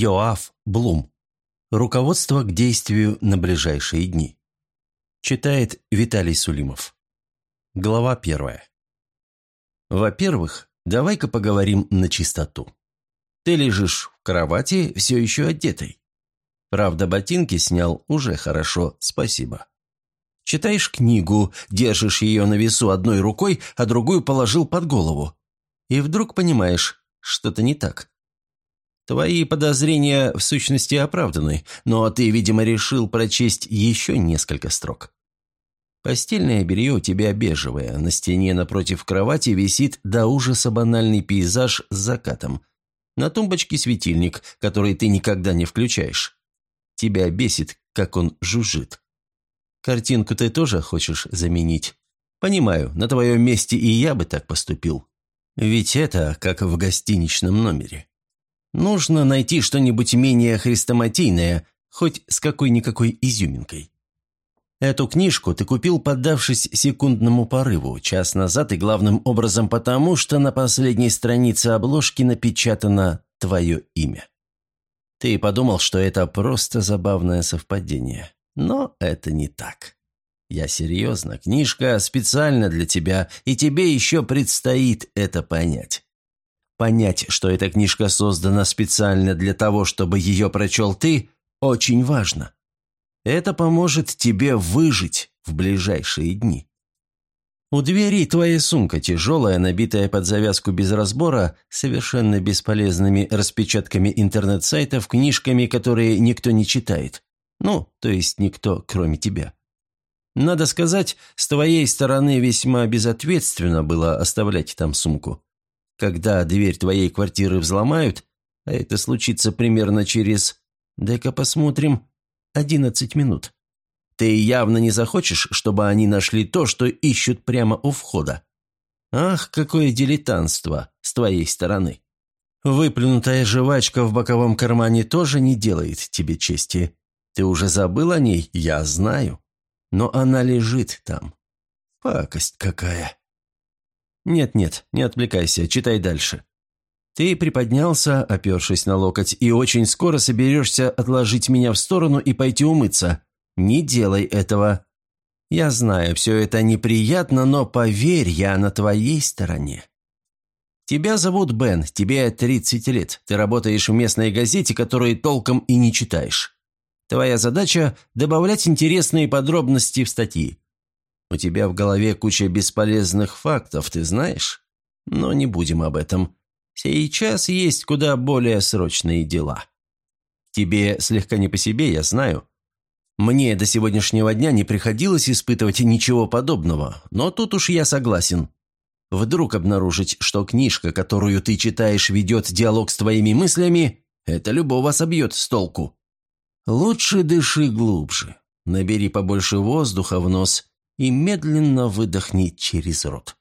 Йоаф Блум. Руководство к действию на ближайшие дни. Читает Виталий Сулимов. Глава первая. Во-первых, давай-ка поговорим на чистоту. Ты лежишь в кровати, все еще одетый. Правда, ботинки снял уже хорошо, спасибо. Читаешь книгу, держишь ее на весу одной рукой, а другую положил под голову. И вдруг понимаешь, что-то не так. Твои подозрения в сущности оправданы, но ты, видимо, решил прочесть еще несколько строк. Постельное белье у тебя бежевое, на стене напротив кровати висит до ужаса банальный пейзаж с закатом. На тумбочке светильник, который ты никогда не включаешь. Тебя бесит, как он жужжит. Картинку ты тоже хочешь заменить? Понимаю, на твоем месте и я бы так поступил. Ведь это как в гостиничном номере. Нужно найти что-нибудь менее хрестоматийное, хоть с какой-никакой изюминкой. Эту книжку ты купил, поддавшись секундному порыву, час назад и главным образом потому, что на последней странице обложки напечатано твое имя. Ты подумал, что это просто забавное совпадение. Но это не так. Я серьезно, книжка специально для тебя, и тебе еще предстоит это понять. Понять, что эта книжка создана специально для того, чтобы ее прочел ты, очень важно. Это поможет тебе выжить в ближайшие дни. У двери твоя сумка тяжелая, набитая под завязку без разбора, совершенно бесполезными распечатками интернет-сайтов, книжками, которые никто не читает. Ну, то есть никто, кроме тебя. Надо сказать, с твоей стороны весьма безответственно было оставлять там сумку. Когда дверь твоей квартиры взломают, а это случится примерно через... Дай-ка посмотрим. Одиннадцать минут. Ты явно не захочешь, чтобы они нашли то, что ищут прямо у входа. Ах, какое дилетантство с твоей стороны. Выплюнутая жвачка в боковом кармане тоже не делает тебе чести. Ты уже забыл о ней, я знаю. Но она лежит там. Пакость какая. «Нет-нет, не отвлекайся, читай дальше». Ты приподнялся, опершись на локоть, и очень скоро соберешься отложить меня в сторону и пойти умыться. Не делай этого. Я знаю, все это неприятно, но поверь, я на твоей стороне. Тебя зовут Бен, тебе 30 лет. Ты работаешь в местной газете, которую толком и не читаешь. Твоя задача – добавлять интересные подробности в статьи. У тебя в голове куча бесполезных фактов, ты знаешь? Но не будем об этом. Сейчас есть куда более срочные дела. Тебе слегка не по себе, я знаю. Мне до сегодняшнего дня не приходилось испытывать ничего подобного, но тут уж я согласен. Вдруг обнаружить, что книжка, которую ты читаешь, ведет диалог с твоими мыслями, это любого собьет с толку. Лучше дыши глубже, набери побольше воздуха в нос и медленно выдохни через рот.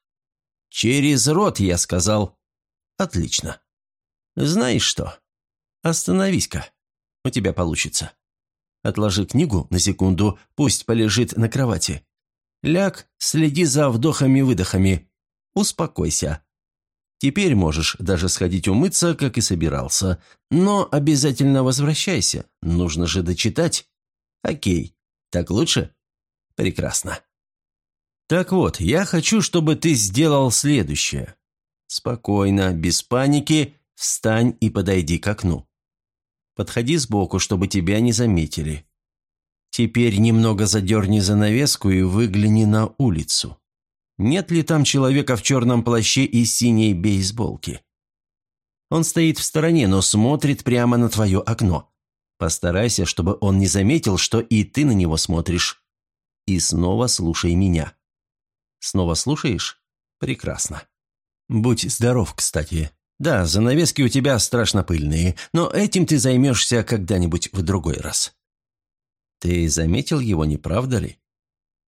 «Через рот», я сказал. «Отлично. Знаешь что? Остановись-ка. У тебя получится. Отложи книгу на секунду, пусть полежит на кровати. Ляг, следи за вдохами-выдохами. Успокойся. Теперь можешь даже сходить умыться, как и собирался. Но обязательно возвращайся. Нужно же дочитать. Окей. Так лучше? Прекрасно. Так вот, я хочу, чтобы ты сделал следующее. Спокойно, без паники, встань и подойди к окну. Подходи сбоку, чтобы тебя не заметили. Теперь немного задерни занавеску и выгляни на улицу. Нет ли там человека в черном плаще и синей бейсболке? Он стоит в стороне, но смотрит прямо на твое окно. Постарайся, чтобы он не заметил, что и ты на него смотришь. И снова слушай меня. Снова слушаешь? Прекрасно. Будь здоров, кстати. Да, занавески у тебя страшно пыльные, но этим ты займешься когда-нибудь в другой раз. Ты заметил его, не правда ли?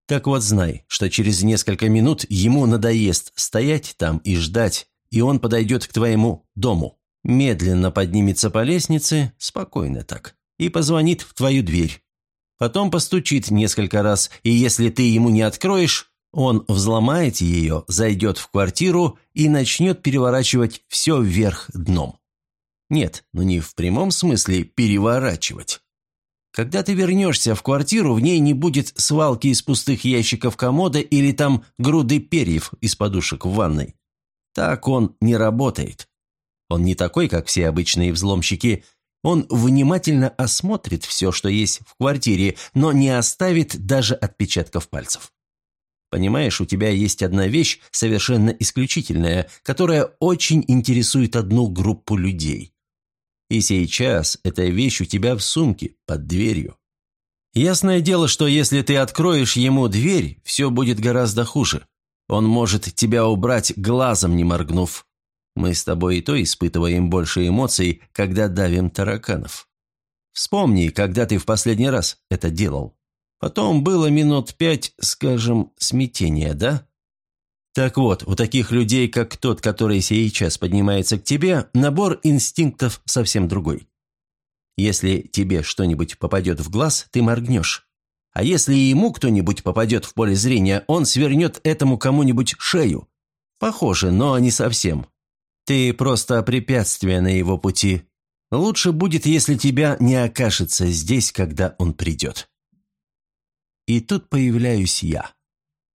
Так вот знай, что через несколько минут ему надоест стоять там и ждать, и он подойдет к твоему дому. Медленно поднимется по лестнице, спокойно так, и позвонит в твою дверь. Потом постучит несколько раз, и если ты ему не откроешь, он взломает ее, зайдет в квартиру и начнет переворачивать все вверх дном. Нет, ну не в прямом смысле переворачивать. Когда ты вернешься в квартиру, в ней не будет свалки из пустых ящиков комода или там груды перьев из подушек в ванной. Так он не работает. Он не такой, как все обычные взломщики. Он внимательно осмотрит все, что есть в квартире, но не оставит даже отпечатков пальцев. Понимаешь, у тебя есть одна вещь совершенно исключительная, которая очень интересует одну группу людей. И сейчас эта вещь у тебя в сумке, под дверью. Ясное дело, что если ты откроешь ему дверь, все будет гораздо хуже. Он может тебя убрать, глазом не моргнув. Мы с тобой и то испытываем больше эмоций, когда давим тараканов. Вспомни, когда ты в последний раз это делал. Потом было минут пять, скажем, смятения, да? Так вот, у таких людей, как тот, который сейчас поднимается к тебе, набор инстинктов совсем другой. Если тебе что-нибудь попадет в глаз, ты моргнешь. А если ему кто-нибудь попадет в поле зрения, он свернет этому кому-нибудь шею. Похоже, но не совсем. Ты просто препятствие на его пути. Лучше будет, если тебя не окажется здесь, когда он придет. И тут появляюсь я.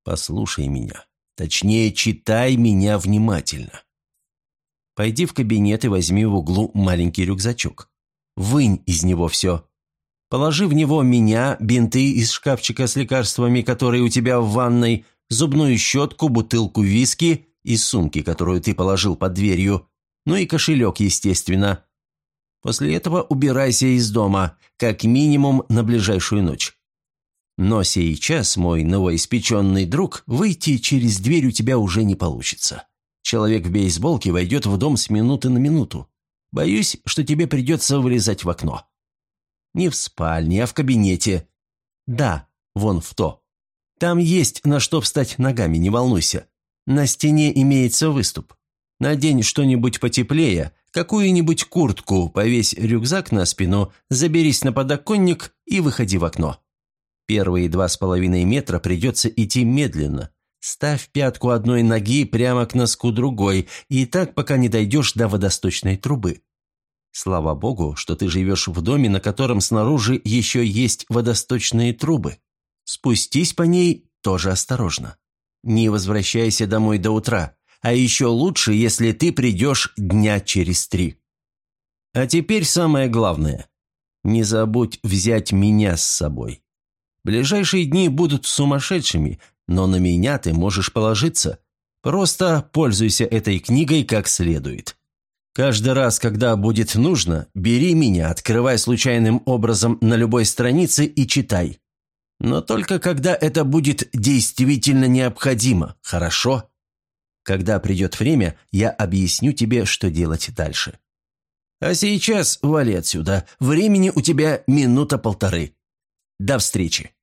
Послушай меня. Точнее, читай меня внимательно. Пойди в кабинет и возьми в углу маленький рюкзачок. Вынь из него все. Положи в него меня, бинты из шкафчика с лекарствами, которые у тебя в ванной, зубную щетку, бутылку виски и сумки, которую ты положил под дверью, ну и кошелек, естественно. После этого убирайся из дома, как минимум на ближайшую ночь. Но сейчас, мой новоиспеченный друг, выйти через дверь у тебя уже не получится. Человек в бейсболке войдет в дом с минуты на минуту. Боюсь, что тебе придется вылезать в окно. Не в спальне, а в кабинете. Да, вон в то. Там есть на что встать ногами, не волнуйся. На стене имеется выступ. Надень что-нибудь потеплее, какую-нибудь куртку, повесь рюкзак на спину, заберись на подоконник и выходи в окно. Первые два с половиной метра придется идти медленно. Ставь пятку одной ноги прямо к носку другой, и так, пока не дойдешь до водосточной трубы. Слава богу, что ты живешь в доме, на котором снаружи еще есть водосточные трубы. Спустись по ней тоже осторожно. Не возвращайся домой до утра, а еще лучше, если ты придешь дня через три. А теперь самое главное. Не забудь взять меня с собой. Ближайшие дни будут сумасшедшими, но на меня ты можешь положиться. Просто пользуйся этой книгой как следует. Каждый раз, когда будет нужно, бери меня, открывай случайным образом на любой странице и читай. Но только когда это будет действительно необходимо, хорошо? Когда придет время, я объясню тебе, что делать дальше. А сейчас вали отсюда. Времени у тебя минута-полторы. До встречи.